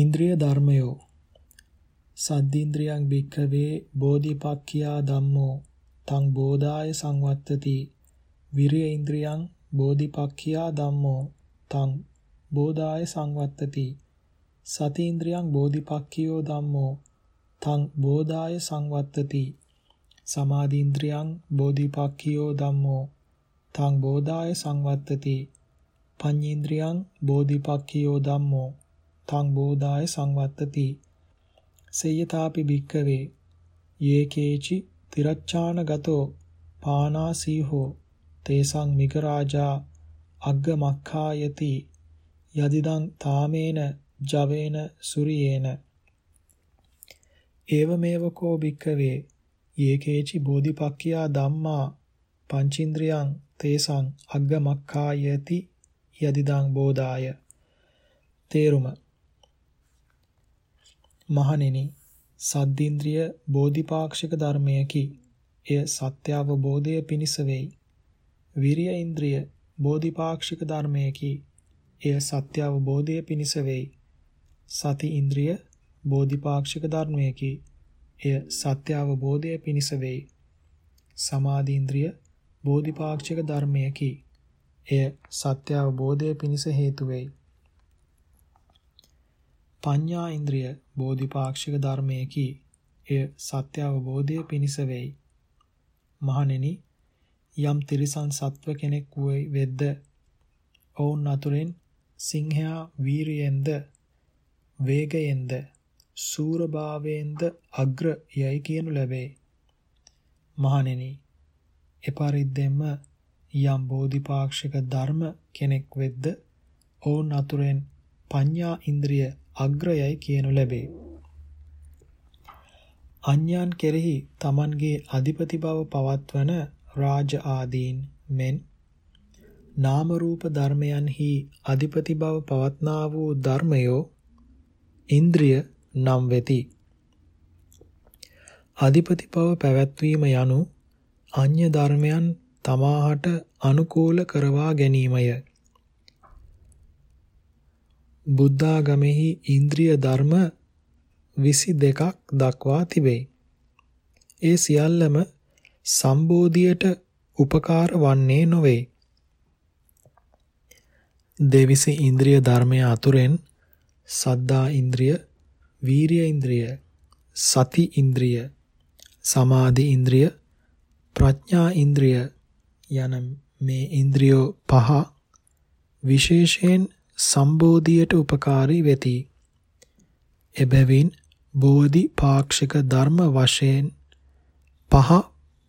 ඉන්ද්‍රිය ධර්මයෝ. සද්දීන්ද්‍රියං භික්ඛවේ බෝධිපක්ඛියා ධම්මෝ. තං බෝධාය සංවත්තති. විරිය ඉන්ද්‍රියං බෝධිපක්ඛියා ධම්මෝ. තං බෝධාය සංවත්තති. සති ඉන්ද්‍රියං බෝධිපක්ඛියෝ ධම්මෝ. තං බෝධාය සංවත්තති. සමාධි ඉන්ද්‍රියං බෝධිපක්ඛියෝ ධම්මෝ. තං බෝධාය සංවත්තති. පඤ්ඤේන්ද්‍රියං බෝධිපක්ඛියෝ ධම්මෝ. තං බෝධාය සංවත්තති. සේයතාපි භික්කවේ යේකේචි තිරච්ඡානගතෝ පානාසීහෝ තේසං මිගරාජා අග්ගමක්ඛායති යදිදං තාමේන ජවේන සුරියේන. ඒවමේවකෝ භික්කවේ යේකේචි බෝධිපක්ඛියා ධම්මා පංචින්ද්‍රියං තේසං අග්ගමක්ඛායති යදිදං බෝධාය. තේරුම මහණෙනි සද්දීන්ද්‍රිය බෝධිපාක්ෂික ධර්මයකි එය සත්‍ය අවබෝධය පිණිස වෙයි විරිය ඉන්ද්‍රිය බෝධිපාක්ෂික ධර්මයකි. එය සත්‍ය අවබෝධය පිණිස වෙයි. සති ඉන්ද්‍රිය බෝධිපාක්ෂික ධර්මයකි. එය සත්‍ය අවබෝධය පිණිස වෙයි. සමාධි ඉන්ද්‍රිය බෝධිපාක්ෂික ධර්මයකි. එය සත්‍ය අවබෝධය පිණිස හේතු වෙයි. පඤ්ඤා ඉන්ද්‍රිය බෝධිපාක්ෂික ධර්මයකි. එය සත්‍ය අවබෝධය පිණිස වෙයි. මහණෙනි යම් තිරිසන් සත්ව කෙනෙක් වෙද්ද ඔවුන් අතුරෙන් සිංහයා වීරියෙන්ද වේගයෙන්ද සූරභාවයෙන්ද අග්‍ර යයි කියනු ලැබේ. මහණෙනි එපරිද්දෙම යම් බෝධිපාක්ෂික ධර්ම කෙනෙක් වෙද්ද ඔවුන් අතුරෙන් පඤ්ඤා ඉන්ද්‍රිය අග්‍රයයි කියනු ලැබේ. අඤ්ඤාන් කෙරෙහි Tamanගේ අධිපති බව පවත්වන රාජ ආදීන් මෙන් නාම රූප ධර්මයන්හි අධිපති බව පවත්නා වූ ධර්මයෝ ඉන්ද්‍රිය නම් වෙති. අධිපති බව පැවැත්වීම යනු අඤ්‍ය ධර්මයන් තමාහට අනුකූල කරවා ගැනීමය. බුද්ධාගමෙහි ඉන්ද්‍රිය ධර්ම 22ක් දක්වා තිබේ. ඒ සියල්ලම සම්බෝධියට උපකාර වන්නේ නොවේ. දෙවිසි ඉන්ද්‍රිය ධර්මය අතුරෙන් සද්දා ඉන්ද්‍රිය, වීරිය ඉන්ද්‍රිය, සති ඉන්ද්‍රිය, සමාධි ඉන්ද්‍රිය, ප්‍රඥා ඉන්ද්‍රිය යන මේ ඉන්ද්‍රියෝ පහ විශේෂයෙන් සම්බෝධියට උපකාරී වෙති. එබැවින් බෝධි පාක්ෂික ධර්ම වශයෙන් පහ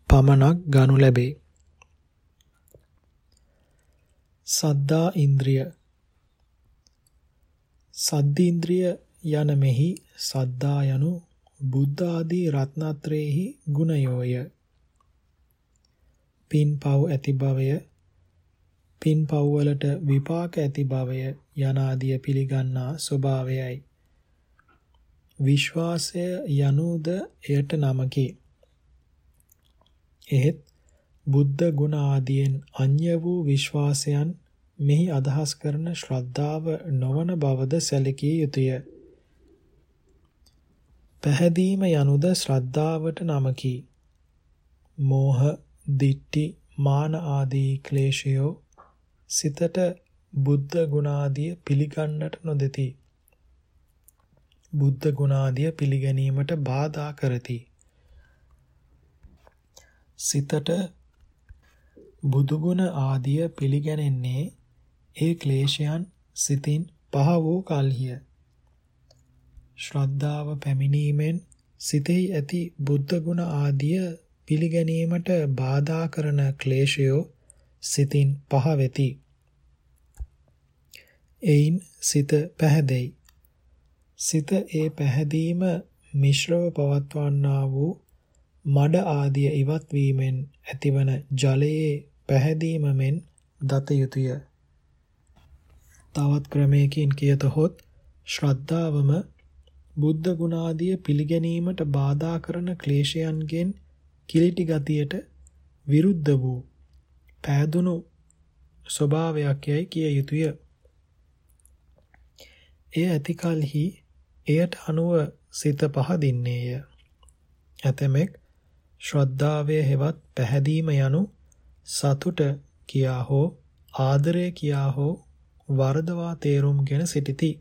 පමණක් ගනු ලැබේ. සද්දා ඉන්ද්‍රිය සද්දීන්ද්‍රිය යන මෙහි සද්දා යනු බුද්ධ ආදී රත්නත්‍රයේහි ගුණයෝය. පින්පව් ඇති භවය පින්පව් වලට විපාක ඇති භවය යනාදිය පිළිගන්නා ස්වභාවයයි. විශ්වාසය යනුද එයට නමකි. එහෙත් බුද්ධ ගුණ ආදියෙන් අන්‍ය වූ විශ්වාසයන් මෙහි අදහස් කරන ශ්‍රද්ධාව නොවන බවද සැලකිය යුතුය. පැහැදීම යනුද ශ්‍රද්ධාවට නමකි. මෝහ, දිට්ටි, මාන ආදී ක්ලේශයෝ සිතට බුද්ධ ගුණාදිය පිළිගන්නට නොදෙති. බුද්ධ ගුණාදිය පිළිගැනීමට බාධා කරති. සිතට බුදුගුණ ආදිය පිළිගැනෙන්නේ ඒ ක්ලේශයන් සිතින් පහ වූ කල්හිය. ශ්‍රද්ධාව පැමිණීමෙන් සිතෙහි ඇති බුද්ධ ගුණ ආදිය පිළිගැනීමට බාධා කරන ක්ලේශයෝ සිතින් පහ වෙති. එයින් සිත පැහැදෙයි. සිත ඒ පැහැදීම මිශ්‍රව පවත්වන්නා වූ මඩ ආදිය ඉවත් වීමෙන් ඇතිවන ජලයේ පැහැදීම මෙන් දත යුතුය. තවත් ක්‍රමයකින් කියතහොත් ශ්‍රද්ධාවම බුද්ධ ගුණාදිය පිළිගැනීමට බාධා කරන ක්ලේශයන්ගෙන් කිලිටි ගතියට විරුද්ධ වූ පෑදුණු ස්වභාවයක් යයි කිය යුතුය. එය ඇතිකල්හි එයට අනුව සිත පහදින්නේය. ඇතමෙක් ශ්‍රද්ධාවේ හෙවත් පැහැදීම යනු සතුට කියා හෝ ආදරය කියා හෝ වරදවා තේරුම්ගෙන සිටිති.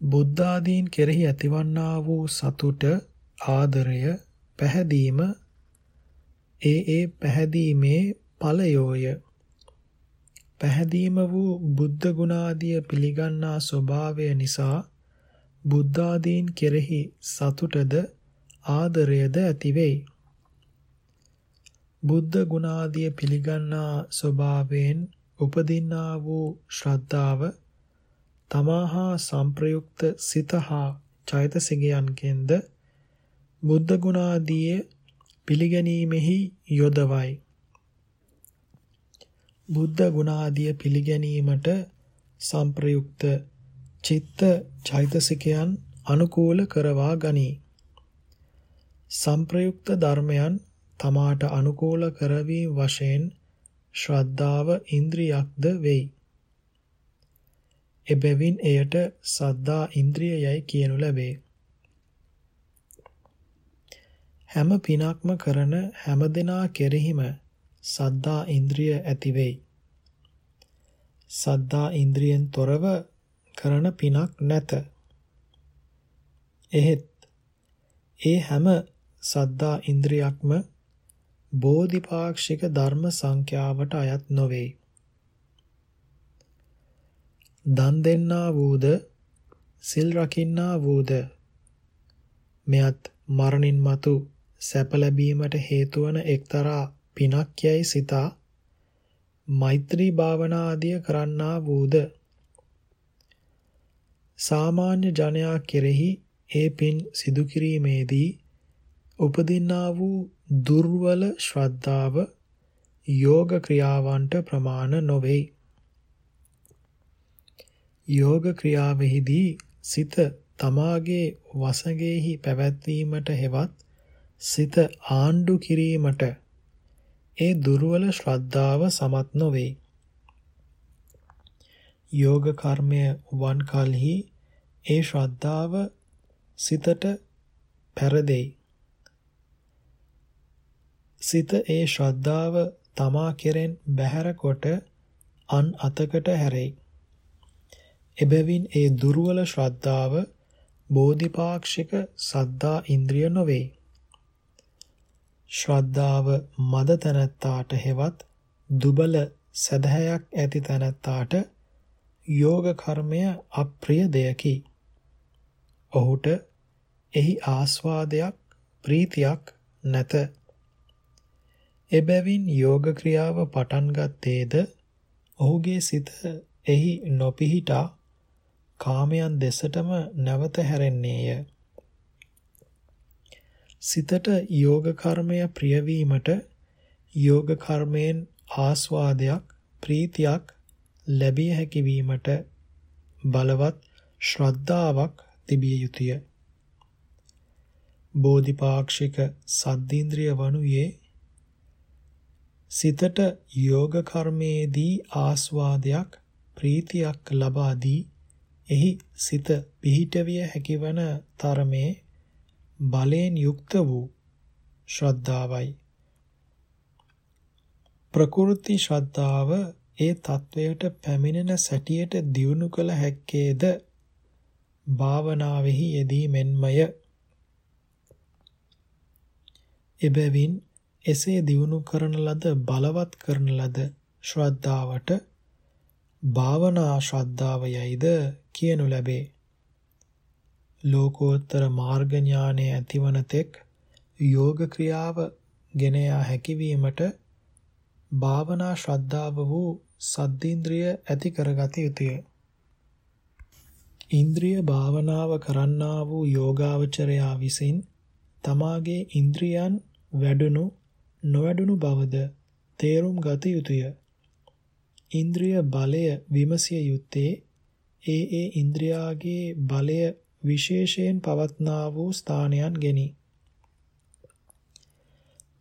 බුද්ධාදීන් කෙරෙහි ඇතිවන්නා වූ සතුට ආදරය පැහැදීම ඒ ඒ පැහැදීමේ ඵලයෝය පැහැදීම වූ බුද්ධ ගුණාදිය පිළිගන්නා ස්වභාවය නිසා බුද්ධාදීන් කෙරෙහි සතුටද ආදරයද ඇතිවෙයි බුද්ධ ගුණාදිය පිළිගන්නා ස්වභාවයෙන් උපදින්නා වූ ශ්‍රද්ධාව තමාහා සංප්‍රයුක්ත සිත හා චෛතසිකයන්ගෙන්ද බුද්ධ ගුණාදී පිළිගැනීමෙහි යොදවයි. බුද්ධ ගුණාදිය පිළිගැනීමට සංප්‍රයුක්ත චිත්ත චෛතසිකයන් අනුකූල කරවා ගනී. සංප්‍රයුක්ත ධර්මයන් තමාට අනුකූල කරවීම වශයෙන් ශ්‍රද්ධාව ඉන්ද්‍රියක්ද වෙයි. එබැවින් එයට සද්දා ඉන්ද්‍රිය යයි කියනු ලැබේ. හැම පිනක්ම කරන හැම දෙනා කෙරෙහිම සද්දා ඉන්ද්‍රිය ඇති වෙයි. සද්දා ඉන්ද්‍රියෙන් තොරව කරන පිනක් නැත. එහෙත් ඒ හැම සද්දා ඉන්ද්‍රියක්ම බෝධිපාක්ෂික ධර්ම සංඛ්‍යාවට අයත් නොවේ. දන් දෙන්නා වූද සිල් රකින්නා වූද මෙයත් මරණින් මතු සැප ලැබීමට හේතු වන එක්තරා පිනක් යයි සිතා මෛත්‍රී භාවනා ආදිය කරන්නා වූද සාමාන්‍ය ජනයා කෙරෙහි ඒ පින් සිදු කිරීමේදී උපදින්නා වූ දුර්වල ශ්‍රද්ධාව යෝග ක්‍රියාවන්ට ප්‍රමාණ නොවේ. යෝග ක්‍රියාවෙහිදී සිත තමාගේ වසඟෙහි පැවැත්වීමට හෙවත් සිත ආණ්ඩු කිරීමට ඒ දුර්වල ශ්‍රද්ධාව සමත් නොවේ. යෝග කර්මය වන් කලෙහි ඒ ශ්‍රද්ධාව සිතට පෙරදෙයි. සිත ඒ ශ්‍රද්ධාව තමා කෙරෙන් බැහැර කොට අන් අතකට හැරෙයි. එබැවින් ඒ දුර්වල ශ්‍රද්ධාව බෝධිපාක්ෂික සද්දා ඉන්ද්‍රිය නොවේ. ශ්‍රද්ධාව මද තනත්තාට හෙවත් දුබල සදහයක් ඇති තනත්තාට යෝග කර්මය අප්‍රිය දෙයකි. ඔහුට එහි ආස්වාදයක් ප්‍රීතියක් නැත. එබැවින් යෝග ක්‍රියාව පටන් ගත්තේද ඔහුගේ සිත එහි නොපිහිටා කාමයන් දෙසටම නැවත හැරෙන්නේය. සිතට යෝග කර්මය ප්‍රියවීමට යෝග කර්මයෙන් ආස්වාදයක් ප්‍රීතියක් ලැබිය හැකි වීමට බලවත් ශ්‍රද්ධාවක් තිබිය යුතුය. බෝධිපාක්ෂික සද්දීන්ද්‍රිය වනුයේ සිතට යෝග කර්මයේදී ආස්වාදයක් ප්‍රීතියක් ලබා දී එහි සිත පිහිටවිය හැකිවන තරමේ බලයෙන් යුක්ත වූ ශ්‍රද්ධාවයි. ප්‍රකෘති ශ්‍රද්ධාව ඒ තත්වයට පැමිණෙන සැටියට දියුණු කළ හැක්කේද? භාවනාවෙහි යෙදීමෙන්මය එබැවින් එසේ දියුණු කරන ලද බලවත් කරන ලද ශ්‍රද්ධාවට භාවනා ශ්‍රද්ධාව යයිද කියනු ලැබේ. ලෝකෝත්තර මාර්ග ඥානය ඇතිවන තෙක් යෝග ක්‍රියාව ගෙන යා හැකියවීමට භාවනා ශ්‍රද්ධාව වූ සද්දීන්ද්‍රිය ඇති කරගත යුතුය. ඉන්ද්‍රිය භාවනාව කරන්නා වූ යෝගාවචරයා විසින් තමාගේ ඉන්ද්‍රියන් වැඩුණු නොවැඩුණු බවද තේරුම් ගත යුතුය. ඉන්ද්‍රිය බලය විමසිය යුත්තේ ඒ ඒ ඉන්ද්‍රියාගේ බලය විශේෂයෙන් පවත්නා වූ ස්ථානයන් ගෙනි.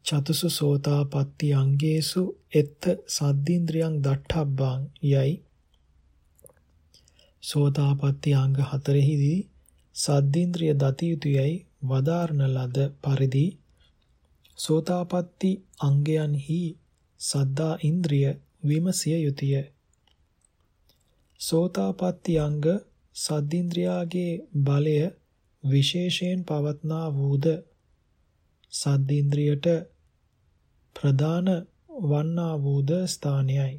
චතුසු සෝතාපට්ටි අංගේසු එත්ත සද්දීන්ද්‍රියං දට්ඨබ්බං යයි සෝතාපට්ටි අංග හතරෙහිදී සද්දේන්ද්‍රිය දති යුතුයයි වදාරන ලද පරිදි සෝතාපට්ටි අංගයන්හි සද්දා ඉන්ද්‍රිය විමසිය යුතුය. සෝතාපට්ටි අංග සද්දේන්ද්‍රයාගේ බලය විශේෂයෙන් පවත්නා වූද සද්දේන්ද්‍රියට ප්‍රධාන වන්නා වූද ස්ථානයයි.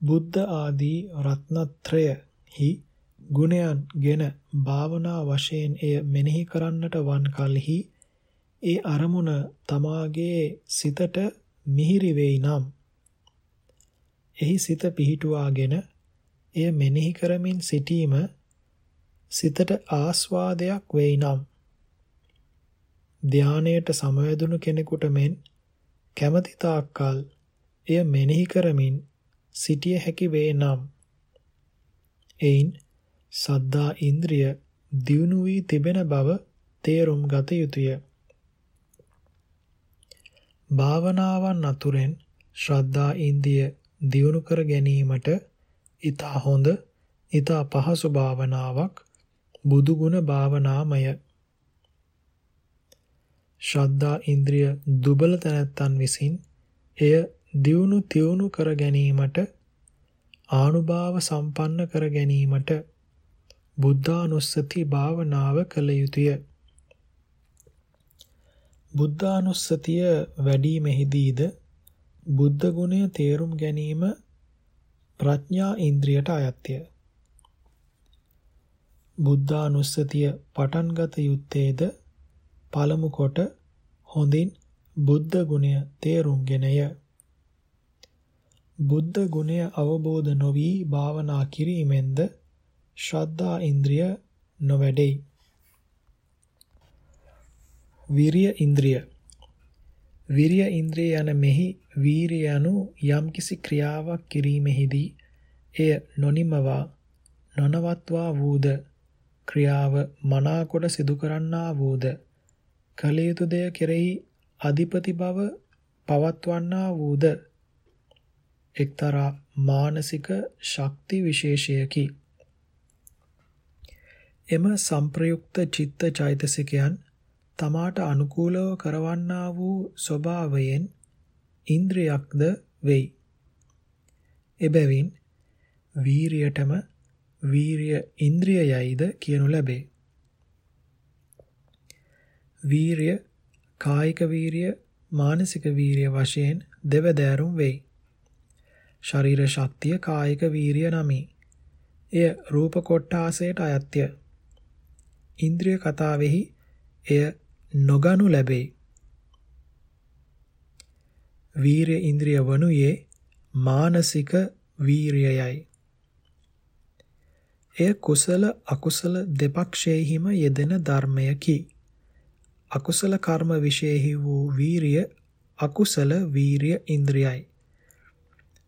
බුද්ධ ආදී රත්නත්‍රයහි ගුණයන් ගෙන භාවනා වශයෙන් එය මෙනෙහි කරන්නට වන් කලෙහි ඒ අරමුණ තමාගේ සිතට මිහිරි වෙයි නම් එහි සිත පිහිටුවාගෙන එය මෙනෙහි කරමින් සිටීම සිතට ආස්වාදයක් වෙයි නම් ධානයට සමවැදුණු කෙනෙකුට මෙන් කැමැති තාක්කල් එය මෙනෙහි කරමින් සිටිය හැකි වේ නම් එයින් සද්දා ඉන්ද්‍රිය දියුණු වී තිබෙන බව තේරුම් ගත යුතුය. භාවනාවන් අතුරෙන් ශ්‍රද්ධා ඉන්දිය දියුණු කර ගැනීමට ඊතා හොඳ ඊතා පහසු භාවනාවක් බුදු ගුණ භාවනාමය. ශ්‍රද්ධා ඉන්ද්‍රිය දුබල තැනැත්තන් විසින් එය දියුණු තියුණු කර ගැනීමට ආනුභාව සම්පන්න කර ගැනීමට බුද්ධානුස්සති භාවනාව කළ යුතුය. බුද්ධානුස්සතිය වැඩිමෙහිදීද බුද්ධ ගුණය තේරුම් ගැනීම ප්‍රඥා ඉන්ද්‍රියට අයත්ය. බුද්ධානුස්සතිය පටන් ගත යුත්තේද පළමු කොට හොඳින් බුද්ධ ගුණය තේරුම්ගෙනය. බුද්ධ ගුණය අවබෝධ නොවි භාවනා කිරීමෙන්ද ශ්‍රද්ධා ඉන්ද්‍රිය නොවැඩෙයි. විරිය ඉන්ද්‍රිය විරිය ඉන්ද්‍රිය යන මෙහි වීරිය යනු යම්කිසි ක්‍රියාවක් කිරීමෙහිදී එය නොනිමවා නොනවත්වා වූද? ක්‍රියාව මනාකොට සිදු කරන්නා වූද? කල යුතු දෙය කෙරෙහි අධිපති බව පවත්වන්නා වූද? එක්තරා මානසික ශක්ති විශේෂයකි. එම සංප්‍රයුක්ත චිත්ත චෛතසිකයන් තමාට අනුකූලව කරවන්නා වූ ස්වභාවයෙන් ඉන්ද්‍රියක්ද වෙයි. එබැවින් වීරියටම වීරිය ඉන්ද්‍රියයයිද කියනු ලැබේ. වීරිය කායික වීරිය මානසික වීරිය වශයෙන් දෙවදෑරුම් වෙයි. ශරීර ශක්තිය කායික වීරිය නමි. එය රූප කොට්ටාසයට අයත්ය. ඉන්ද්‍රිය කතාවෙහි එය නොගනු ලැබේ. වීරිය ඉන්ද්‍රිය වනුයේ මානසික වීරියයයි. එය කුසල අකුසල දෙපක්ෂයෙහිම යෙදෙන ධර්මයකි. අකුසල කර්ම විශේෂෙහි වූ වීරිය අකුසල වීරිය ඉන්ද්‍රියයි.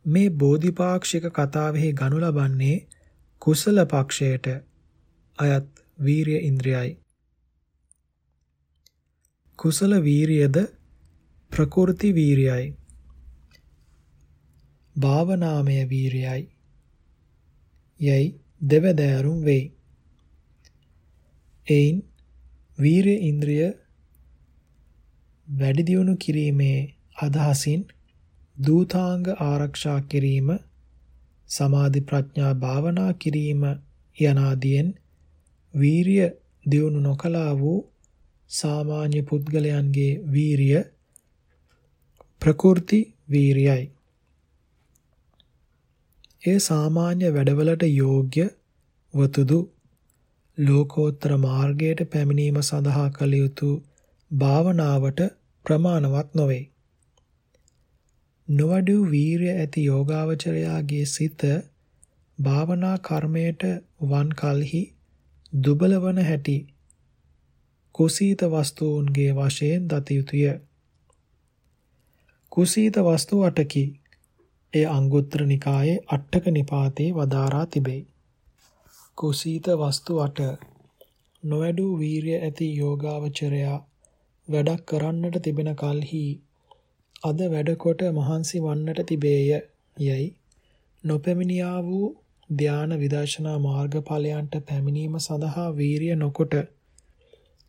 මේ බෝධිපාක්ෂික කතාවෙහි ගනු ලබන්නේ කුසල පක්ෂයට අයත් වීරිය ඉන්ද්‍රියයි. කුසල වීරියද ප්‍රකෘති වීරියයි. භාවනාමය වීරියයි. යයි දෙවදෑරුම් වෙයි. එයින් වීරිය ඉන්ද්‍රිය වැඩි දියුණු කිරීමේ අදහසින් දූතාංග ආරක්ෂා කිරීම සමාධි ප්‍රඥා භාවනා කිරීම යනාදීන් වීරිය දියුණු නොකලා වූ සාමාන්‍ය පුද්ගලයන්ගේ වීරිය ප්‍රකෘති වීරියයි ඒ සාමාන්‍ය වැඩවලට යෝග්‍ය වතුදු ලෝකෝත්තර මාර්ගයට පැමිණීම සඳහා කළ යුතු භාවනාවට ප්‍රමාණවත් නොවේ. නොවඩු වීරිය ඇති යෝගාවචරයාගේ සිත භාවනා කර්මයට වන් කලෙහි දුබල වන හැටි කුසීත වස්තුන්ගේ වශයෙන් දත යුතුය. කුසීත වස්තු 8කි. එය අංගුත්තර නිකායේ අට්ඨක නිපාතේ වදාරා තිබේ. කුසීත වස්තු 8 නොවැඩු වීරිය ඇති යෝගාවචරයා වැඩක් කරන්නට තිබෙන කලෙහි අද වැඩකොට මහන්සි වන්නට තිබේය යයි නොපැමිණියා වූ ධාන විදර්ශනා මාර්ගඵලයන්ට පැමිණීම සඳහා වීරිය නොකොට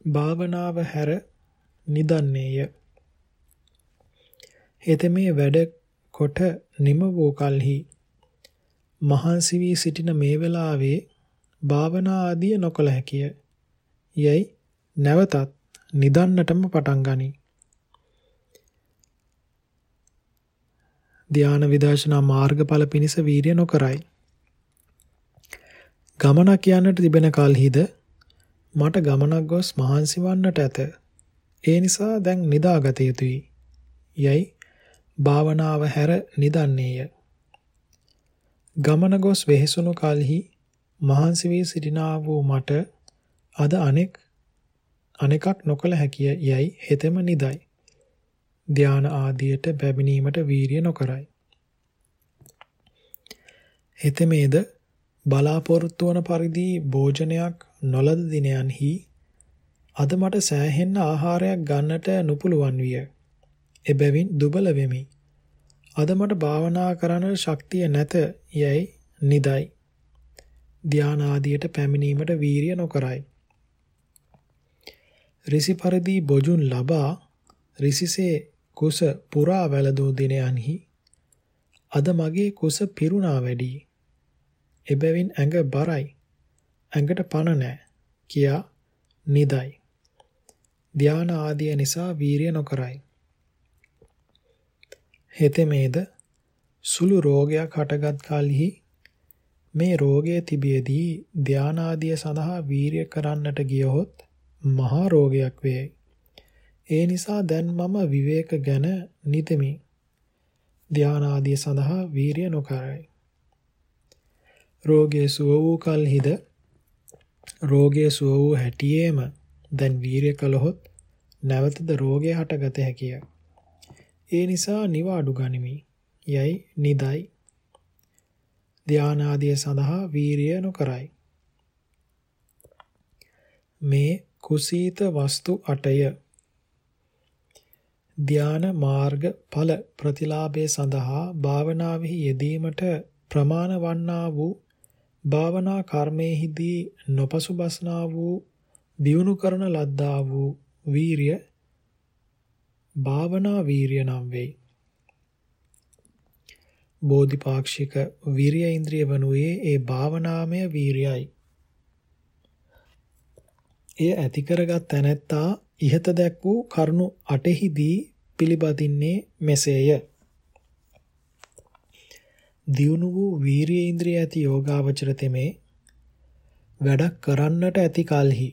භාවනාව හැර නිදන්නේය. හෙතෙමේ වැඩ කොට නිම වූ කලෙහි මහන්සි වී සිටින මේ වෙලාවේ භාවනා ආදිය නොකළ හැකිය. යයි නැවතත් නිදන්නටම පටන් ගනී. ධාන විදර්ශනා මාර්ගඵල පිණිස වීරිය නොකරයි. ගමනක් යන්නට තිබෙන කලහිද මට ගමනක් ගොස් මහන්සි වන්නට ඇත. ඒ නිසා දැන් නිදාගත යුතුයි. යයි භාවනාව හැර නිදන්නේය. ගමන ගොස් වෙහෙසුණු කලෙහි මහන්සි වී සිටිනා වූ මට අද අනෙක් අනෙකක් නොකල හැකිය යයි හෙතෙම නිදයි. ධාන ආදියට පැමිණීමට වීරිය නොකරයි. හෙතෙමේද බලාපොරොත්තු වන පරිදි භෝජනයක් නොලද දිනයන්හි අද මට සෑහෙන්න ආහාරයක් ගන්නට නොපුළුවන් විය. එබැවින් දුබල වෙමි. අද මට භාවනා කරන්න ශක්තිය නැත යයි නිදයි. ධාන ආදියට පැමිණීමට වීරිය නොකරයි. ඍසි පරිදි බොජුන් ලබා ඍසිසේ කුස පුරා වැළදූ දිනයන්හි අද මගේ කුස පිරුණා වැඩි. එබැවින් ඇඟ බරයි. ඇඟට පණ නැහැ කියා නිදයි. ධාන ආදිය නිසා වීරිය නොකරයි. හෙතෙමේද සුළු රෝගයක් හටගත් කලෙහි මේ රෝගය තිබියදී ධානාදිය සඳහා වීරිය කරන්නට ගියහොත් මහා රෝගයක් වේ. ඒ නිසා දැන් මම විවේක ගැන නිතමි. ධානාදිය සඳහා වීරිය නොකරයි. රෝගයේ සුව වූ කලෙහිද රෝගයේ සුව වූ හැටියේම දැන් වීරිය කළහොත් නැවතද රෝගය හටගත හැකිය. ඒ නිසා නිවාඩු ගනිමි. යයි නිදයි. ධානාදිය සඳහා වීරිය නොකරයි. මේ කුසීත වස්තු 8ය. ධාන මාර්ග ඵල ප්‍රතිලාභයේ සඳහා භාවනාවෙහි යෙදීමට ප්‍රමාණ වන්නා වූ භාවනා කර්මයේදී නොපසුබස්නා වූ දියුණු කරන ලද්දා වූ වීරිය භාවනා වීරිය නම් වෙයි. බෝධිපාක්ෂික වීරිය ඉන්ද්‍රිය වනුයේ ඒ භාවනාමය වීරියයි. එය ඇති කරගත් තැනැත්තා ඉහත දැක් වූ කරුණු 8හිදී පිළිපදින්නේ මෙසේය. දියුණු වූ වීරිය ඉන්ද්‍රිය ඇති යෝගාවචර තෙමේ වැඩක් කරන්නට ඇති කලෙහි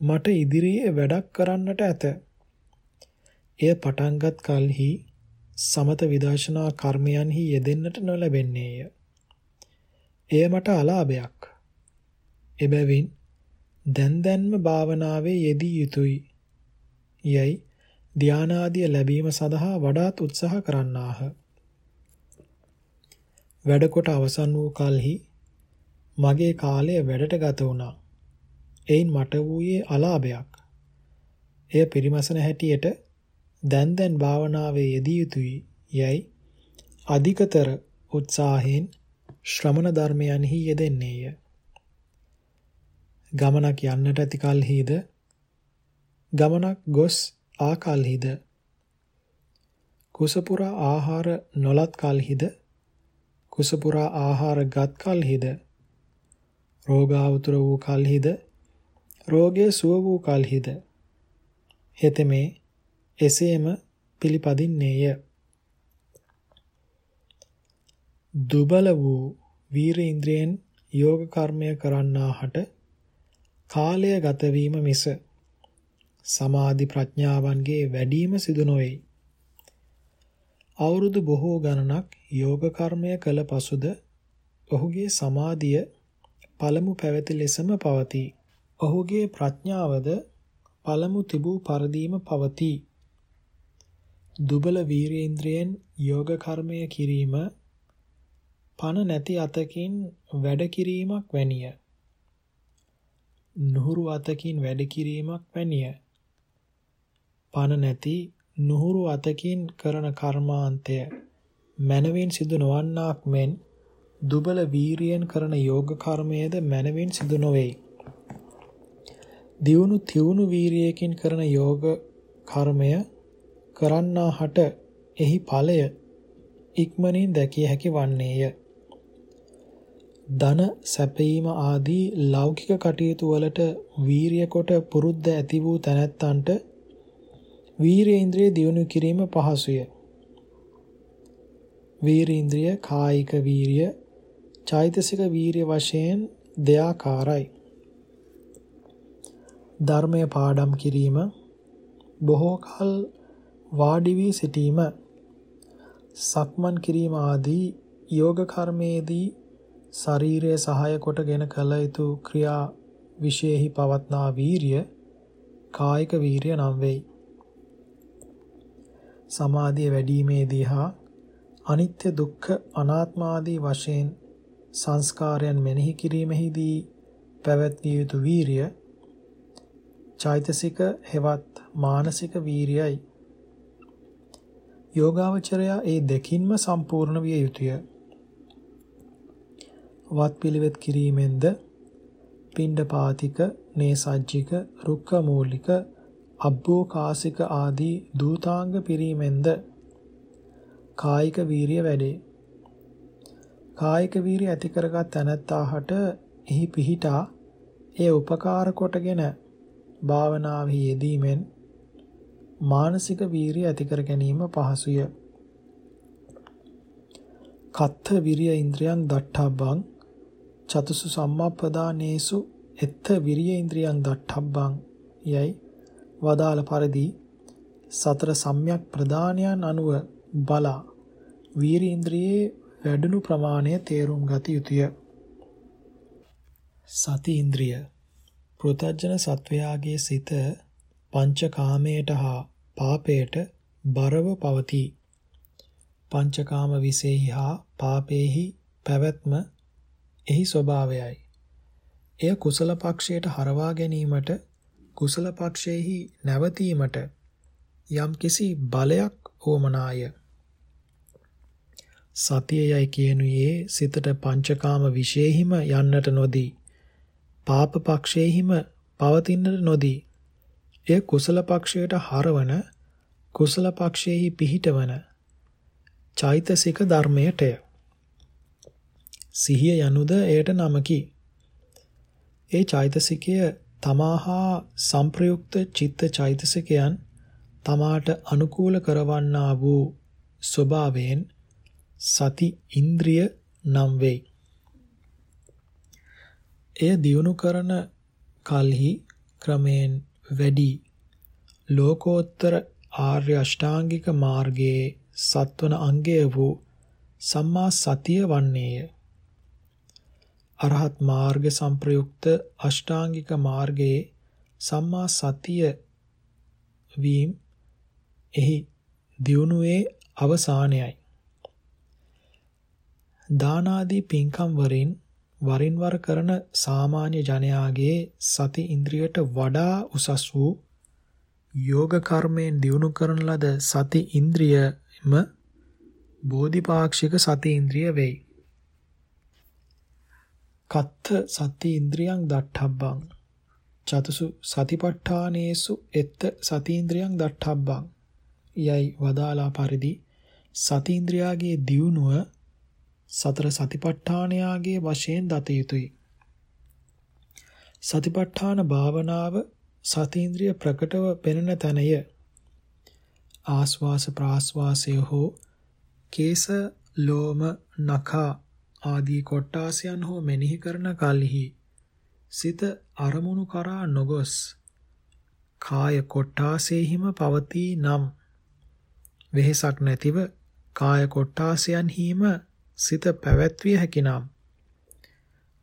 මට ඉදිරියේ වැඩක් කරන්නට ඇත. එය පටන්ගත් කලෙහි සමත විදර්ශනා කර්මයන්හි යෙදෙන්නට නොලැබෙන්නේය. එය මට අලාභයක්. එබැවින් දැන් දැන්ම භාවනාවේ යෙදී යුතුය. යයි ධානාදිය ලැබීම සඳහා වඩාත් උත්සාහ කරන්නාහ. වැඩ කොට අවසන් වූ කලෙහි මගේ කාලය වැඩට ගත වුණා. එයින් මට වූයේ අලාභයක්. එය පිරිමසන හැටියට දැන් දැන් භාවනාවේ යෙදිය යුතුයි යයි අධිකතර උත්සාහයෙන් ශ්‍රමණ ධර්මයන්හි යෙදෙන්නේය. ගමනක් යන්නට ඇති කලෙහිද ගමනක් ගොස් ආකල්හිද කුසපුරා ආහාර නොලත් කලෙහිද කුසපුරා ආහාර ගත් කලෙහිද රෝගාවතුර වූ කලෙහිද රෝගය සුව වූ කලෙහිද හෙතෙමේ එසේම පිළිපදින්නේය. දුබල වූ වීර ඉන්ද්‍රියෙන් යෝග කර්මය කරන්නාහට කාලය ගත වීම මිස සමාධි ප්‍රඥාවන්ගේ වැඩිම සිදු නොවේ. අවුරුදු බොහෝ ගණනක් යෝග කර්මය කළ පසුද ඔහුගේ සමාධිය පළමු පැවති ලෙසම පවතී. ඔහුගේ ප්‍රඥාවද පළමු තිබූ පරිදිම පවතී. දුබල වීරේන්ද්‍රයෙන් යෝග කර්මය කිරීම පන නැති අතකින් වැඩ කිරීමක් වැනිය. නුහුරු අතකින් වැඩ කිරීමක් වැනිය. පන නැති නුහුරු අතකින් කරන කර්මාන්තය මනවින් සිදු නොවන්නාක් මෙන් දුබල වීරියෙන් කරන යෝග කර්මයේද මනවින් සිදු නොවේයි. දියුණු තියුණු වීරියකින් කරන යෝග කර්මය කරන්නාහට එහි ඵලය ඉක්මනින් දැකිය හැකි වන්නේය. ධන සැපීම ආදී ලෞකික කටයුතු වලට වීරිය කොට පුරුද්ද ඇති වූ තැනැත්තන්ට වීරේන්ද්‍රිය දියුණු කිරීම පහසුය. වීරීන්ද්‍රිය කායික වීරිය, චෛතසික වීරිය වශයෙන් දෙආකාරයි. ධර්මය පාඩම් කිරීම, බොහෝ කල වාඩි වී සිටීම, සක්මන් කිරීම ආදී යෝග කර්මයේදී ශරීරය සහාය කොටගෙන කළ යුතු ක්‍රියා විශේෂෙහි පවත්නා වීරිය කායික වීරිය නම් වෙයි. සමාධිය වැඩිීමේදී හා අනිත්‍ය දුක්ඛ අනාත්ම ආදී වශයෙන් සංස්කාරයන් මෙනෙහි කිරීමෙහිදී පැවැත්විය යුතු වීරිය චෛතසික හෙවත් මානසික වීරියයි. යෝගාවචරයා ඒ දෙකින්ම සම්පූර්ණ විය යුතුය. වත් පිළිවෙත් කිරීමෙන්ද පිණ්ඩපාතික නේසජ්ජික රුක්ක මූලික අබ්බෝකාසික ආදී දූතාංග පිරීමෙන්ද කායික වීරිය වැඩේ. කායික වීරිය ඇති කරගත් තැනැත්තාහට එහි පිහිටා ඒ උපකාර කොටගෙන භාවනාවෙහි යෙදීමෙන් මානසික වීරිය ඇති කර ගැනීම පහසුය. කත්ථ විරිය ඉන්ද්‍රියං දට්ඨබ්බං චතුසු සම්මප්පදානේසු එත්ත විරිය ඉන්ද්‍රියං දට්ඨබ්බං යයි වදාළ පරිදි සතර සම්‍යක් ප්‍රදානයන් අනුව බලා වීරීන්ද්‍රියේ වැඩුණු ප්‍රමාණය තේරුම් ගත යුතුය. සති ඉන්ද්‍රිය පෘථජන සත්වයාගේ සිත පංචකාමයට හා පාපයට බරව පවතී. පංචකාම විසෙහි හා පාපේහි පැවැත්ම එහි ස්වභාවයයි. එය කුසල පක්ෂයට හරවා ගැනීමට කුසල පක්ෂයේහි නැවතීමට යම්කිසි බලයක් ඕමනාය. සතියයි කියනුයේ සිතට පංචකාම විශේෂහිම යන්නට නොදී පාප පක්ෂයේහිම පවතින්නට නොදී එය කුසල පක්ෂයට හරවන කුසල පක්ෂයේහි පිහිටවන චෛතසික ධර්මයටය සිහිය යනුද එයට නමකි ඒ චෛතසිකය තමාහා සංප්‍රයුක්ත චිත්ත චෛතසිකයන් තමාට අනුකූල කරවන්නා වූ ස්වභාවයෙන් සති ඉන්ද්‍රිය නම් වෙයි. එය දියුණු කරන කල්හි ක්‍රමයෙන් වැඩි ලෝකෝත්තර ආර්ය අෂ්ටාංගික මාර්ගයේ සත්වන අංගය වූ සම්මා සතිය වන්නේය. අරහත් මාර්ග සංප්‍රයුක්ත අෂ්ටාංගික මාර්ගයේ සම්මා සතිය වීම එහි දියුණුවේ අවසානයයි. දානාදී පින්කම් වරින් වරින් වර කරන සාමාන්‍ය ජනයාගේ සති ඉන්ද්‍රියට වඩා උසස් වූ යෝග කර්මයෙන් දියුණු කරන ලද සති ඉන්ද්‍රියම බෝධිපාක්ෂික සති ඉන්ද්‍රිය වෙයි. කත්ථ සති ඉන්ද්‍රියං දට්ඨබ්බං චතුසු සතිපට්ඨානේසු එත්ත සති ඉන්ද්‍රියං දට්ඨබ්බං යයි වදාලා පරිදි සති ඉන්ද්‍රියාගේ දියුණුව සතර සතිපට්ඨානයාගේ වශයෙන් දත යුතුය. සතිපට්ඨාන භාවනාව සතීන්ද්‍රිය ප්‍රකටව පෙනෙන තැනය. ආස්වාස ප්‍රාස්වාසය හෝ කේස ලෝම නඛා ආදී කොට්ටාසයන් හෝ මෙනෙහි කරන කල්හි සිත අරමුණු කරා නොගොස්. කාය කොට්ටාසෙහිම පවතී නම්. වෙහෙසක් නැතිව කාය කොට්ටාසයන්හිම සිත පැවැත්විය හැකිනම්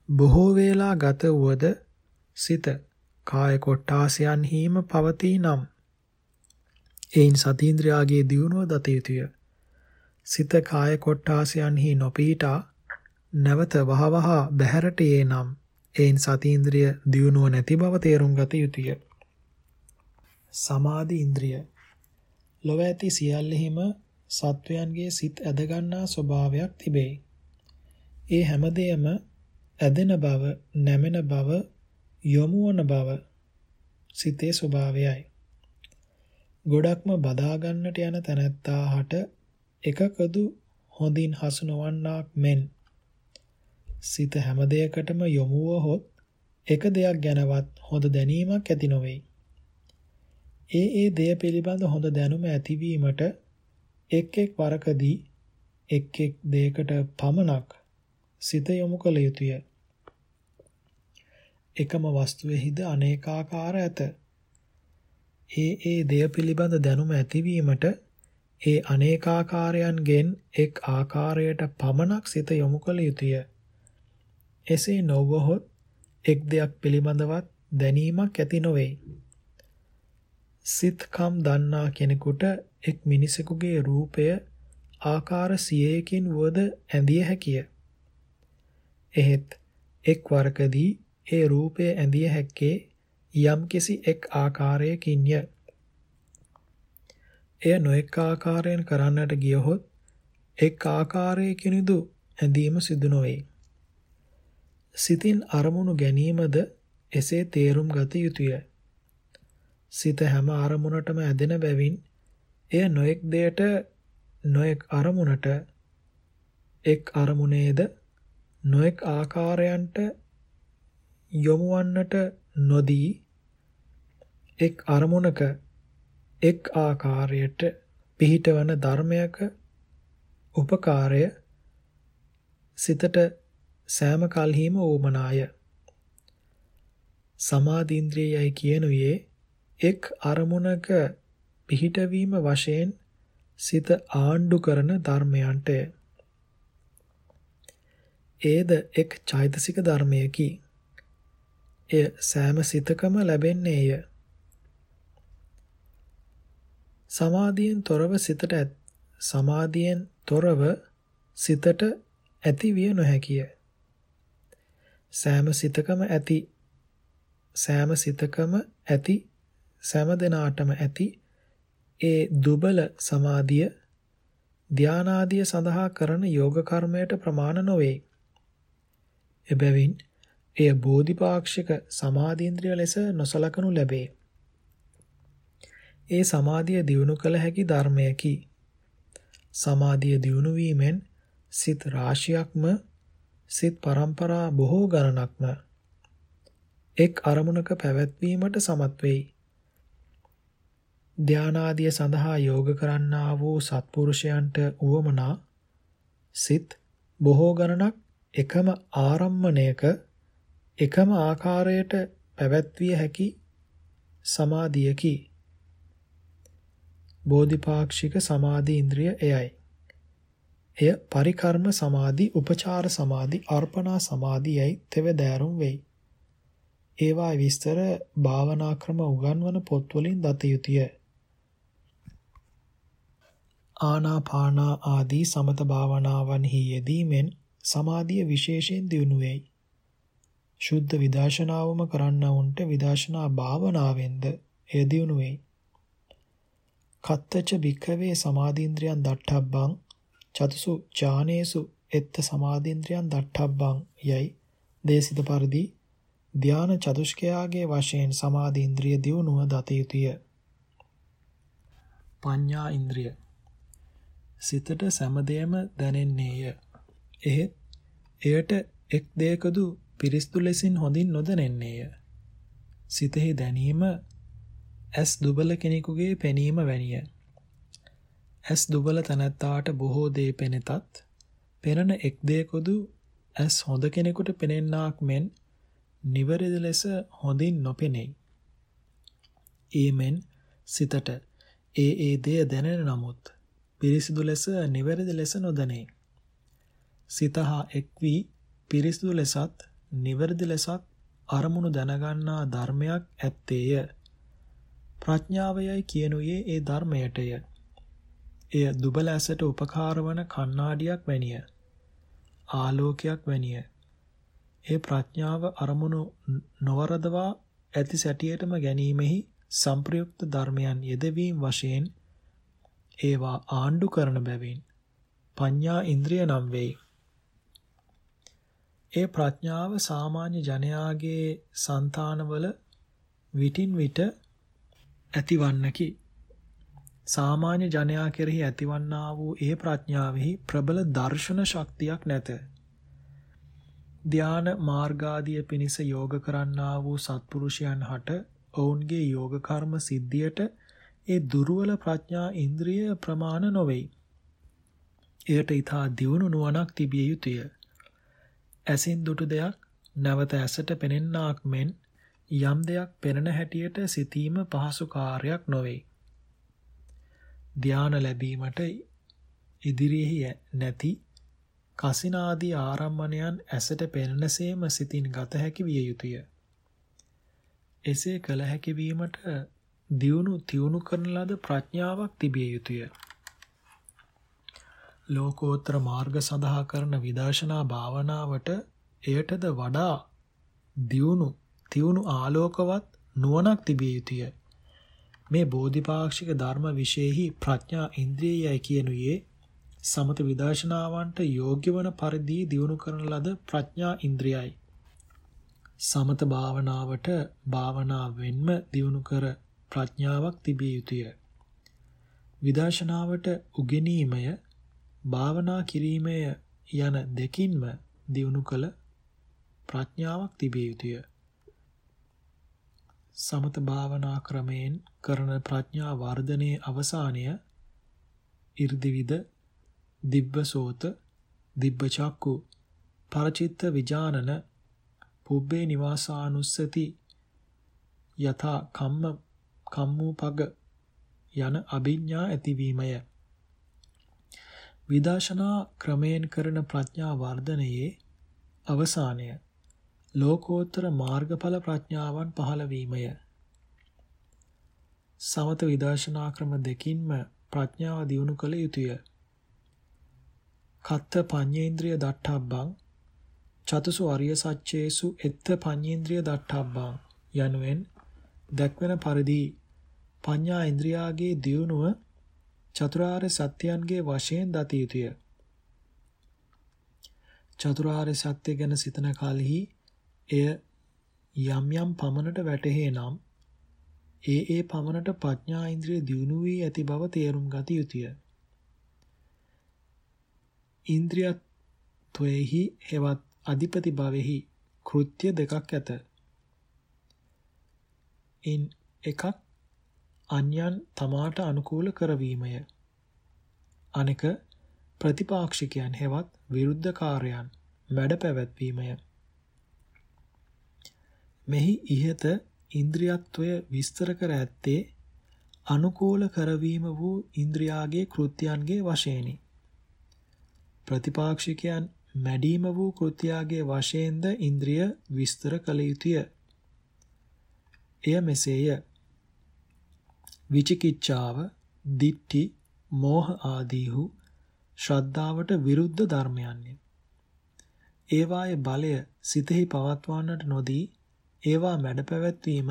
බොහෝ වේලා ගත වුවද සිත කාය කොට්ටාසයන්හිම පවතී නම්. එයින් සතීන්ද්‍රයාගේ දියුණුව දත යුතුය. සිත කාය කොට්ටාසයන්හි නොපීටා නැවත වහවහ බැහැරට යේ නම් එයින් සතීන්ද්‍රිය දියුණුව නැති බව තේරුම් ගත යුතුය. සමාධි ඉන්ද්‍රිය ලොව ඇති සියල්ලෙහිම සත්වයන්ගේ සිත් ඇදගන්නා ස්වභාවයක් තිබේ. ඒ හැමදේම ඇදෙන බව, නැමෙන බව, යොමු වන බව සිතේ ස්වභාවයයි. ගොඩක්ම බදා ගන්නට යන තැනැත්තාට එකකදු හොඳින් හසු නොවන්නාක් මෙන් සිත හැම දෙයකටම යොමු වහොත් එක දෙයක් ගැනවත් හොඳ දැනීමක් ඇති නොවේ. ඒ ඒ දෙය පිළිබඳ හොඳ දැනුම ඇතිවීමට එක් එක් වරකදී එක් එක් දෙයකට පමණක් සිත යොමු කළ යුතුය. එකම වස්තුවේහිද අනේකාකාර ඇත. ඒ ඒ දෙය පිළිබඳ දැනුම ඇතිවීමට ඒ අනේකාකාරයන්ගෙන් එක් ආකාරයට පමණක් සිත යොමු කළ යුතුය. එසේ නොවහොත් එක් දෙයක් පිළිබඳවත් දැනීමක් ඇති නොවේ. සිත්කම් දන්නා කෙනෙකුට එක් මිනිසෙකුගේ රූපය ආකාර සියයකින් වුවද ඇඳිය හැකිය. එහෙත් එක් වරකදී ඒ රූපය ඇඳිය හැක්කේ යම්කිසි එක් ආකාරයකින්ය. එය නොඑක් ආකාරයෙන් කරන්නට ගියහොත් එක් ආකාරයකිනුදු ඇඳීම සිදු නොවේ. සිතින් අරමුණු ගැනීමද එසේ තේරුම් ගත යුතුය. සිත හැම අරමුණටම ඇදෙන බැවින් එය නොඑක් දෙයට නොඑක් අරමුණට එක් අරමුණේද නොඑක් ආකාරයන්ට යොමුවන්නට නොදී එක් අරමුණක එක් ආකාරයට පිහිටවන ධර්මයක උපකාරය සිතට සෑම කල්හිම ඕමනාය සමාධීන්ද්‍රියයි කියනුයේ එක් අරමුණක පිහිටවීම වශයෙන් සිත ආණ්ඩු කරන ධර්මයන්ටය. ඒද එක් චෛතසික ධර්මයකි. එය සෑම සිතකම ලැබෙන්නේය. සමාධියෙන් තොරව සිතට සමාධියෙන් තොරව සිතට ඇති විය නොහැකිය. සෑම සිතකම ඇති සෑම සිතකම ඇති සෑම දිනාටම ඇති ඒ දුබල සමාධිය ධානාදිය සඳහා කරන යෝග කර්මයට ප්‍රමාණ නොවේ. එබැවින් එය බෝධිපාක්ෂික සමාධීන්ද්‍රිය ලෙස නොසලකනු ලැබේ. ඒ සමාධිය දියුණු කළ හැකි ධර්මයකි. සමාධිය දියුණු වීමෙන් සිත් රාශියක්ම සිත් පරම්පරා බොහෝ ගණනක්ම එක් අරමුණක පැවැත්වීමට සමත් වෙයි. ධානාදිය සඳහා යෝග කරන්නා වූ සත්පුරුෂයන්ට උවමනා සිත් බොහෝ ගණනක් එකම ආරම්මණයක එකම ආකාරයට පැවැත්විය හැකි සමාධියකි. බෝධිපාක්ෂික සමාධි ඉන්ද්‍රිය එයයි. එය පරිකර්ම සමාධි, උපචාර සමාධි, අර්පණා සමාධියයි තෙවදෑරුම් වෙයි. ඒවා විස්තර භාවනා ක්‍රම උගන්වන පොත්වලින් දත යුතුය. ආනාපානා ආදී සමත භාවනාවන්හි යෙදීමෙන් සමාධිය විශේෂයෙන් දියුණු වෙයි. ශුද්ධ විදර්ශනාවම කරන්නවුන්ට විදර්ශනා භාවනාවෙන්ද එය දියුණු වෙයි. කත්තච භික්ඛවේ සමාධීන්ද්‍රයන් දට්ඨබ්බං චතුසු ඥානේසු එත්ත සමාධීන්ද්‍රයන් දට්ඨබ්බං යයි දේශිත පරිදි ධාන චතුෂ්කයාගේ වශයෙන් සමාධීන්ද්‍රිය දියුණුව දත යුතුය. පඤ්ඤා ඉන්ද්‍රිය සිතට සෑමදේම දැනෙන්නේය. එහෙත් එයට එක් දෙයකදු පිරිස්තු ලෙසින් හොඳින් නොදැනෙන්නේය. සිතෙහි දැනීම ඇස් දුබල කෙනෙකුගේ පෙනීම වැනිය. ඇස් දුබල තනත්තාට බොහෝ දේ පෙනෙතත් පෙනෙන එක් දෙයකදු ඇස් හොඳ කෙනෙකුට පෙනෙන්නාක් මෙන් නිවැරදි ලෙස හොඳින් නොපෙනෙයි. ඊමෙන් සිතට ඒ ඒ දෙය දැනෙන නමුත් පිරිසිදු ලෙස නිවැරදි ලෙස නොදැනේ. සිතහා එක් වී පිරිසිදු ලෙසත් නිවැරදි ලෙසත් අරමුණු දැනගන්නා ධර්මයක් ඇත්තේය. ප්‍රඥාවයයි කියනුයේ ඒ ධර්මයටය. එය දුබල ඇසට උපකාර වන කණ්ණාඩියක් වැනිය. ආලෝකයක් වැනිය. ඒ ප්‍රඥාව අරමුණු නොවරදවා ඇති සැටියටම ගැනීමෙහි සංප්‍රයුක්ත ධර්මයන් යෙදවීම වශයෙන් ඒවා ආණ්ඩු කරන බැවින් පඤ්ඤා ඉන්ද්‍රිය නම් වෙයි. ඒ ප්‍රඥාව සාමාන්‍ය ජනයාගේ సంతානවල විටින් විට ඇතිවන්නකි. සාමාන්‍ය ජනයා කෙරෙහි ඇතිවන්නා වූ ඒ ප්‍රඥාවෙහි ප්‍රබල දර්ශන ශක්තියක් නැත. ධාන මාර්ගාදිය පිණිස යෝග කරන්නා වූ සත්පුරුෂයන් හට ඔවුන්ගේ යෝග කර්ම සිද්ධියට ඒ දුර්වල ප්‍රඥා ඉන්ද්‍රිය ප්‍රමාණ නොවේයි. එයට ඊතා දියුණු නුවණක් තිබිය යුතුය. ඇසින් දුටු දෙයක් නැවත ඇසට පෙනෙන්නාක් මෙන් යම් දෙයක් පෙනෙන හැටියට සිතීම පහසු කාර්යයක් නොවේ. ධාන ලැබීමට ඉදිරියෙහි නැති කසිනාදී ආරම්මණයන් ඇසට පෙනෙනසේම සිතින් ගත හැකි විය යුතුය. එසේ කළ හැකි වීමට දියුණු තියුණු කරන ලද ප්‍රඥාවක් තිබිය යුතුය. ලෝකෝත්තර මාර්ග සඳහා කරන විදර්ශනා භාවනාවට එයටද වඩා දියුණු තියුණු ආලෝකවත් නුවණක් තිබිය යුතුය. මේ බෝධිපාක්ෂික ධර්ම විශේෂෙහි ප්‍රඥා ඉන්ද්‍රියයයි කියනුයේ සමත විදර්ශනාවන්ට යෝග්‍ය වන පරිදි දියුණු කරන ලද ප්‍රඥා ඉන්ද්‍රියයි. සමත භාවනාවට භාවනාවෙන්ම දියුණු කර ප්‍රඥාවක් තිබිය යුතුය. විදර්ශනාවට උගෙනීමය භාවනා කිරීමය යන දෙකින්ම දියුණු කළ ප්‍රඥාවක් තිබිය යුතුය. සමත භාවනා ක්‍රමයෙන් කරන ප්‍රඥා වර්ධනයේ අවසානය 이르දිවිද දිබ්බසෝත දිබ්බචක්කු පරචිත්ත විජානන පුබ්බේ නිවාසානුස්සති යථා කම්ම කම්මූපග යන අභිඥා ඇතිවීමය. විදර්ශනා ක්‍රමයෙන් කරන ප්‍රඥා වර්ධනයේ අවසානය ලෝකෝත්තර මාර්ගඵල ප්‍රඥාවන් පහළ වීමය. සමත විදර්ශනා ක්‍රම දෙකින්ම ප්‍රඥාව දියුණු කළ යුතුය. කත්ත පඤ්ඤේන්ද්‍රිය දට්ඨබ්බං චතුසු අරිය සත්‍යේසු එත්ත පඤ්ඤේන්ද්‍රිය දට්ඨබ්බං යනුවෙන් දැක්වෙන පරිදි පඤ්ඤා ඉන්ද්‍රියාගේ දියුණුව චතුරාර්ය සත්‍යයන්ගේ වශයෙන් දත යුතුය. චතුරාර්ය සත්‍ය ගැන සිතන කලෙහි එය යම් යම් පමණට වැටහේ නම් ඒ ඒ පමණට ප්‍රඥා ඉන්ද්‍රිය දියුණු වී ඇති බව තේරුම් ගත යුතුය. ඉන්ද්‍රියත්වයේහි හෙවත් අධිපති භවෙහි කෘත්‍ය දෙකක් ඇත. ඉන් එකක් අන්‍යයන් තමාට අනුකූල කරවීමය. අනෙක ප්‍රතිපාක්ෂිකයන් හෙවත් විරුද්ධකාරයන් මැඩ පැවැත්වීමය. මෙහි ඉහත ඉන්ද්‍රියත්වය විස්තර කර ඇත්තේ අනුකූල කරවීම වූ ඉන්ද්‍රියාගේ කෘත්‍යයන්ගේ වශයෙනි. ප්‍රතිපාක්ෂිකයන් මැඩීම වූ කෘත්‍යයාගේ වශයෙන්ද ඉන්ද්‍රිය විස්තර කළ යුතුය. එය මෙසේය. විචිකිච්ඡාව, දිට්ඨි, මෝහ ආදීහු ශ්‍රද්ධාවට විරුද්ධ ධර්මයන්ය. ඒවායේ බලය සිතෙහි පවත්වන්නට නොදී ඒවා මැඩ පැවැත්වීම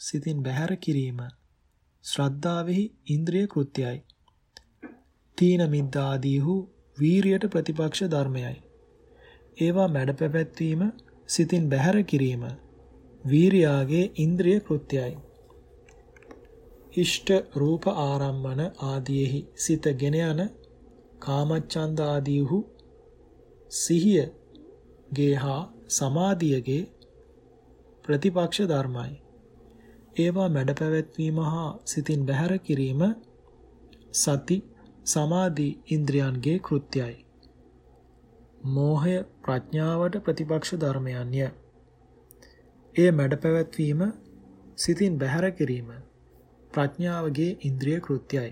සිතින් බැහැර කිරීම ශ්‍රද්ධාවෙහි ඉන්ද්‍රිය කෘත්‍යයි. තීන මිද්දාදීහු වීරියට ප්‍රතිපක්ෂ ධර්මයයි. ඒවා මැඩ පැවැත්වීම සිතින් බැහැර කිරීම වීරියාගේ ඉන්ද්‍රිය කෘත්‍යයි. ඉෂ්ට රූප ආරම්මන ආදීෙහි සිත ගෙන යන කාමච්ඡන්ද ආදීහු සිහිය ගේ හා සමාධියගේ ප්‍රතිපක්ෂ ධර්මයි. ඒවා මැඩ පැවැත්වීම හා සිතින් බැහැර කිරීම සති සමාධි ඉන්ද්‍රියන්ගේ කෘත්‍යයි. මෝහය ප්‍රඥාවට ප්‍රතිපක්ෂ ධර්මයන්ය. එය මැඩ පැවැත්වීම සිතින් බැහැර කිරීම ප්‍රඥාවගේ ඉන්ද්‍රිය කෘත්‍යයි.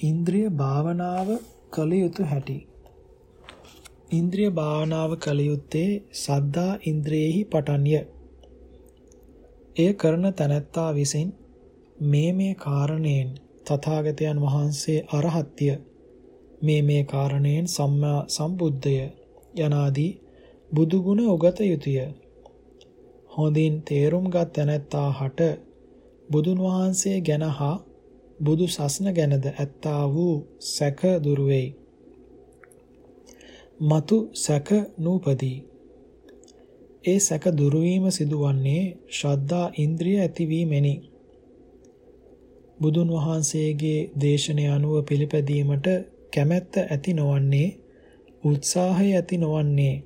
ඉන්ද්‍රිය භාවනාව කළ යුතු හැටි ඉන්ද්‍රිය භාවනාව කළ යුත්තේ සද්ධා ඉන්ද්‍රියෙහි පටන්ය. එය කරන තැනැත්තා විසින් මේ මේ කාරණයෙන් තථාගතයන් වහන්සේ අරහත්ය මේ මේ කාරණයෙන් සම්මා සම්බුද්ධය යනාදී බුදු ගුණ උගත යුතුය. හොඳින් තේරුම්ගත් තැනැත්තා හට බුදුන් වහන්සේ ගැන හා බුදු සස්න ගැනද ඇත්තා වූ සැක දුරු වෙයි. మతు සැක නූපදී. ඒ සැක දුරු වීම සිදුවන්නේ ශ්‍රද්ධා ඉන්ද්‍රිය ඇතිවීමෙනි. බුදුන් වහන්සේගේ දේශනය අනුව පිළිපැදීමට කැමැත්ත ඇති නොවන්නේ උත්සාහය ඇති නොවන්නේ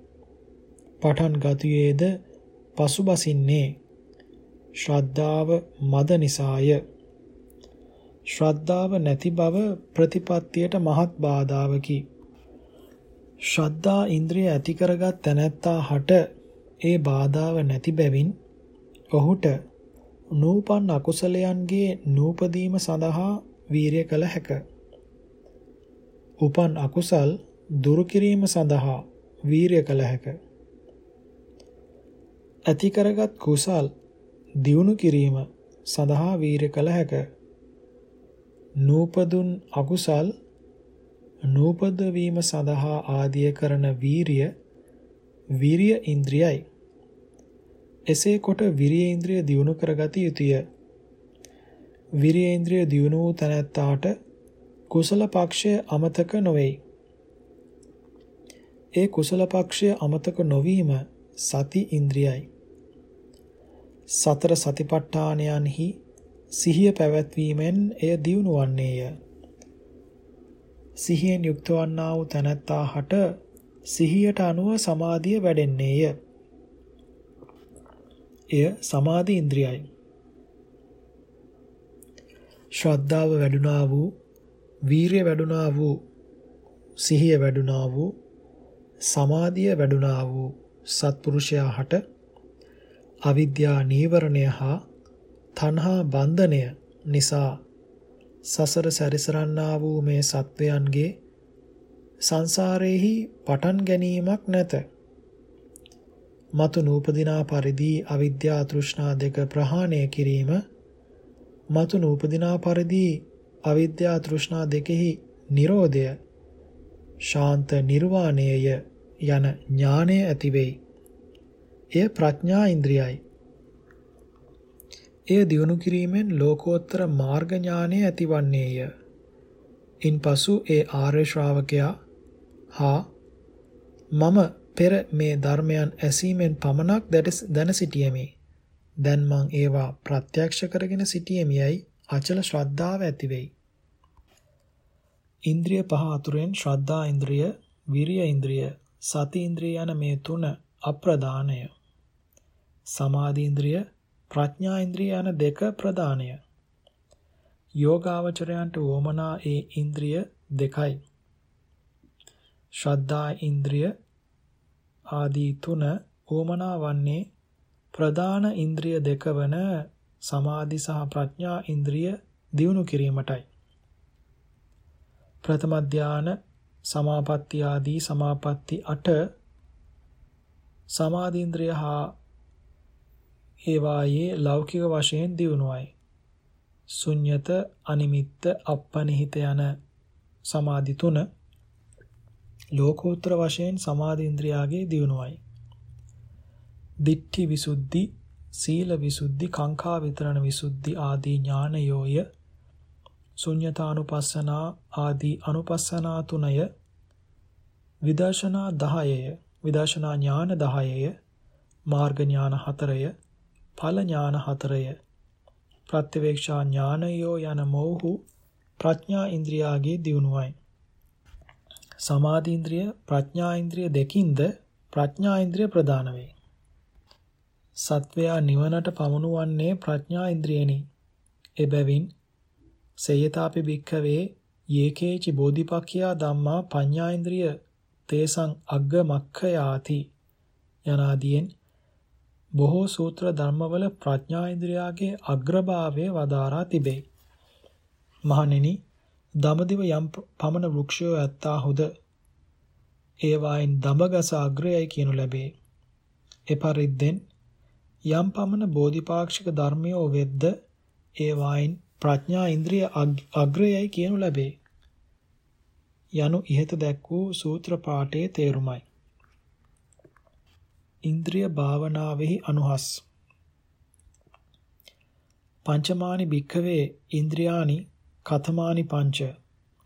පටන් ගතියේද පසුබසින්නේ ශ්‍රද්ධාව මද නිසාය ශ්‍රද්ධාව නැති බව ප්‍රතිපත්තියට මහත් බාධාවකි ශ්‍රද්ධා ඉන්ද්‍රිය ඇති කරගත් තැනැත්තා හට ඒ බාධාව නැති බැවින් ඔහුට නූපන් අකුසලයන්ගේ නූපදීම සඳහා වීරිය කළ හැක. උපන් අකුසල් දුරු කිරීම සඳහා වීරිය කළ හැක. ඇති කරගත් කුසල් දියුණු කිරීම සඳහා වීරිය කළ හැක. නූපදුන් අකුසල් නූපද වීම සඳහා ආදිය කරන වීරිය විරිය ඉන්ද්‍රියයි. එසේ කොට විරිය ඉන්ද්‍රිය දියුණු කරගත යුතුය. විරිය ඉන්ද්‍රිය දියුණු වූ තැනැත්තාට කුසල පක්ෂය අමතක නොවේයි. ඒ කුසල පක්ෂය අමතක නොවීම සති ඉන්ද්‍රියයි. සතර සතිපට්ඨානයන්හි සිහිය පැවැත්වීමෙන් එය දියුණු වන්නේය. සිහියෙන් යුක්ත වන්නා වූ තැනැත්තා හට සිහියට අනුව සමාධිය වැඩෙන්නේය. එය සමාධි ඉන්ද්‍රියයි. ශ්‍රද්ධාව වැඩුණා වූ, වීරිය වැඩුණා වූ, සිහිය වැඩුණා වූ, සමාධිය වැඩුණා වූ සත්පුරුෂයා හට අවිද්‍යා නීවරණය හා තණ්හා බන්ධනය නිසා සසර සැරිසරන්නා වූ මේ සත්වයන්ගේ සංසාරේහි පටන් ගැනීමක් නැත. මතු නූපදිනා පරිදි අවිද්‍යා තෘෂ්ණා දෙක ප්‍රහාණය කිරීම මතු නූපදිනා පරිදි අවිද්‍යා තෘෂ්ණා දෙකෙහි Nirodha ශාන්ත නිර්වාණයය යන ඥානය ඇති වෙයි. එය ප්‍රඥා ඉන්ද්‍රියයි. එය දියුණු කිරීමෙන් ලෝකෝත්තර මාර්ග ඥානය ඇතිවන්නේය. ඉන්පසු ඒ ආර්ය ශ්‍රාවකයා හා මම පෙර මේ ධර්මයන් ඇසීමෙන් පමණක් දැන සිටියෙමි. දැන් මං ඒවා ප්‍රත්‍යක්ෂ කරගෙන සිටියෙමියයි අචල ශ්‍රද්ධාව ඇති වෙයි. ඉන්ද්‍රිය පහ අතුරෙන් ශ්‍රද්ධා ඉන්ද්‍රිය, විරිය ඉන්ද්‍රිය, සති ඉන්ද්‍රිය යන මේ තුන අප්‍රදානය. සමාධි ඉන්ද්‍රිය, ප්‍රඥා ඉන්ද්‍රිය යන දෙක ප්‍රදානය. යෝගාවචරයන්ට වමනා ඒ ඉන්ද්‍රිය දෙකයි. ශ්‍රද්ධා ඉන්ද්‍රිය ආදී තුන ඕමනා වන්නේ ප්‍රධාන ඉන්ද්‍රිය දෙක වන සමාධි සහ ප්‍රඥා ඉන්ද්‍රිය දියුණු කිරීමටයි. ප්‍රථම ධාන සමාපatti ආදී සමාපatti 8 සමාධි ඉන්ද්‍රිය හා ඒවායේ ලෞකික වශයෙන් දියුණුවයි. ශුන්්‍යත අනිමිත්ත අපනිහිත යන සමාධි තුන ලෝකෝත්තර වශයෙන් සමාධි ඉන්ද්‍රියාගේ දියුණුවයි. දිට්ඨි විසුද්ධි, සීල විසුද්ධි, කාංකා විතරණ විසුද්ධි ආදී ඥානයෝය ශුන්්‍යතානුපස්සනා ආදී අනුපස්සනා තුනය විදර්ශනා 10ය විදර්ශනා ඥාන 10ය මාර්ග ඥාන 4ය ඵල ඥාන 4ය ප්‍රත්‍යවේක්ෂා ඥානයෝ යන මොහු ප්‍රඥා ඉන්ද්‍රියාගේ දියුණුවයි සමාධි ඉන්ද්‍රිය ප්‍රඥා ඉන්ද්‍රිය දෙකින්ද ප්‍රඥා ඉන්ද්‍රිය ප්‍රදාන වේ. සත්වයා නිවනට පමුණුවන්නේ ප්‍රඥා ඉන්ද්‍රියෙනි. එබැවින් සේයතාපි භික්ඛවේ යේකේචි බෝධිපක්ඛයා ධම්මා පඤ්ඤා ඉන්ද්‍රිය තේසං අග්ග මක්ඛයාති යනාදීන් බොහෝ සූත්‍ර ධර්මවල ප්‍රඥා ඉන්ද්‍රියාගේ අග්‍රභාවය වදාරා තිබේ. මහණෙනි දමදිව යම් පමණ වෘක්ෂයෝ ඇත්තාහුද ඒවායින් දඹගස අග්‍රයයි කියනු ලැබේ. එපරිද්දෙන් යම් පමණ බෝධිපාක්ෂික ධර්මයෝ වෙද්ද ඒවායින් ප්‍රඥා ඉන්ද්‍රිය අග්‍රයයි කියනු ලැබේ. යනු ඉහත දැක් වූ සූත්‍ර පාඨයේ තේරුමයි. ඉන්ද්‍රිය භාවනාවෙහි අනුහස්. පංචමානි භික්ඛවේ ඉන්ද්‍රියානි කතමානි පංච.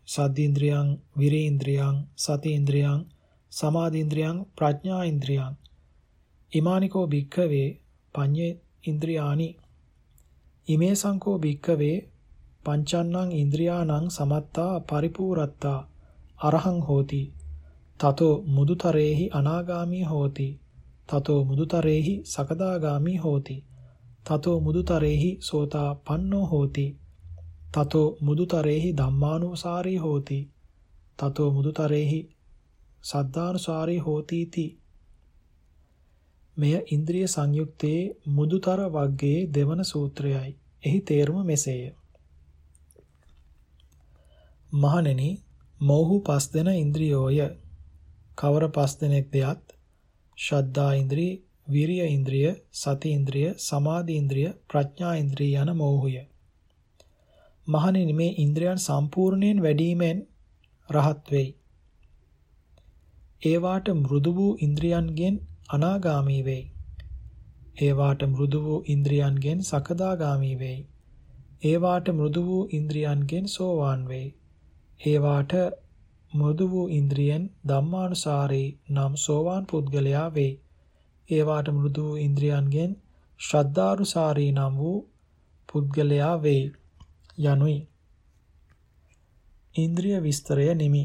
සද්දීන්ද්‍රයන් විරේන්ද්‍රයන් සතීන්ද්‍රයන් සමාධීන්ද්‍රයන් ප්‍රඥා ඉන්ද්‍රයන් ඉමානිකෝ භික්ඛවේ පඤ්ඤේ ඉන්ද්‍රියානි. ඉමේ සංකෝ භික්ඛවේ පංචන්නං ඉන්ද්‍රියාණං සමත්තා පරිපූරත්තා අරහං හෝති. තතෝ මුදුතරේහි අනාගාමී හෝති. තතෝ මුදුතරේහි සකදාගාමී හෝති තතෝ මුදුතරේහි සෝතා පන්නෝ හෝති තතෝ මුදුතරේහි ධම්මානුසාරී හෝති තතෝ මුදුතරේහි සද්ධානුසාරී හෝතිති මෙය ඉන්ද්‍රිය සංයුක්තයේ මුදුතර වර්ගයේ දෙවන සූත්‍රයයි. එහි තේරුම මෙසේය. මහණෙනි මොහු පස් දෙන ඉන්ද්‍රියෝය. කවර පස් දෙනෙක් දෙයත් ශ්‍රද්ධා ඉන්ද්‍රිය, විරිය ඉන්ද්‍රිය, සති ඉන්ද්‍රිය, සමාධි ඉන්ද්‍රිය, ප්‍රඥා ඉන්ද්‍රිය යන මොහුය. මහණෙනි මේ ඉන්ද්‍රයන් සම්පූර්ණයෙන් වැඩිමෙන් රහත් වෙයි. ඒවාට මෘදු වූ ඉන්ද්‍රියන්ගෙන් අනාගාමී වෙයි. ඒවාට මෘදු වූ ඉන්ද්‍රියන්ගෙන් සකදාගාමී වෙයි. ඒවාට මෘදු වූ ඉන්ද්‍රියන්ගෙන් සෝවාන් වෙයි. ඒවාට මෘදු වූ ඉන්ද්‍රියෙන් ධම්මානුසාරී නම් සෝවාන් පුද්ගලයා වෙයි. ඒවාට මෘදු වූ ඉන්ද්‍රියන්ගෙන් ශ්‍රද්ධානුසාරී නම් වූ පුද්ගලයා වෙයි. යනුයි. ඉන්ද්‍රිය විස්තරය නිමි.